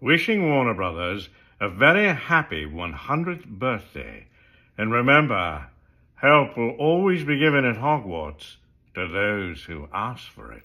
wishing Warner Brothers a very happy 100th birthday. And remember, help will always be given at Hogwarts to those who ask for it.